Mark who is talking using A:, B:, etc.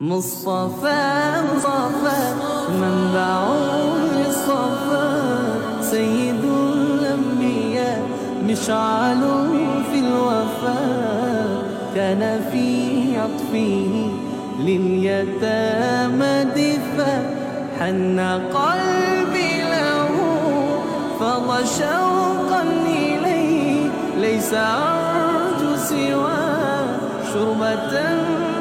A: مصطفى مصطفى منبع للصفا سيد الأنبياء مشعل في الوفاء كان في عطفه لليتامى دفا. حن قلبي له فضى شوقا إليه. ليس أرجو سوى شربة